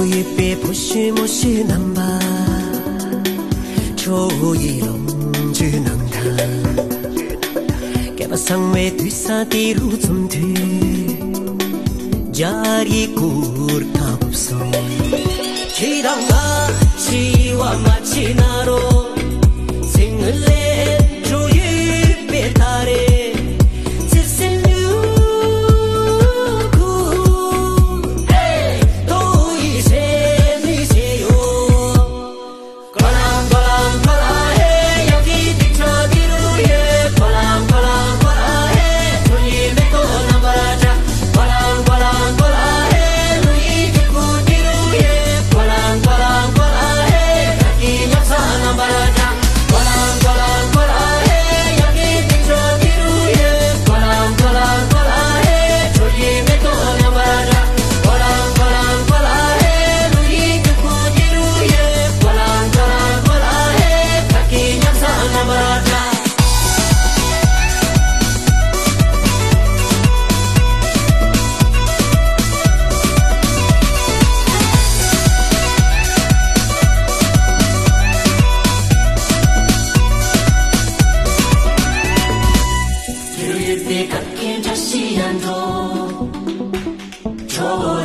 주위 빛 보시 모시 남바 조이 롱주 남다 개바 상매 뒤사 뒤루 좀뒤 자리 굴타 夕阳中，愁。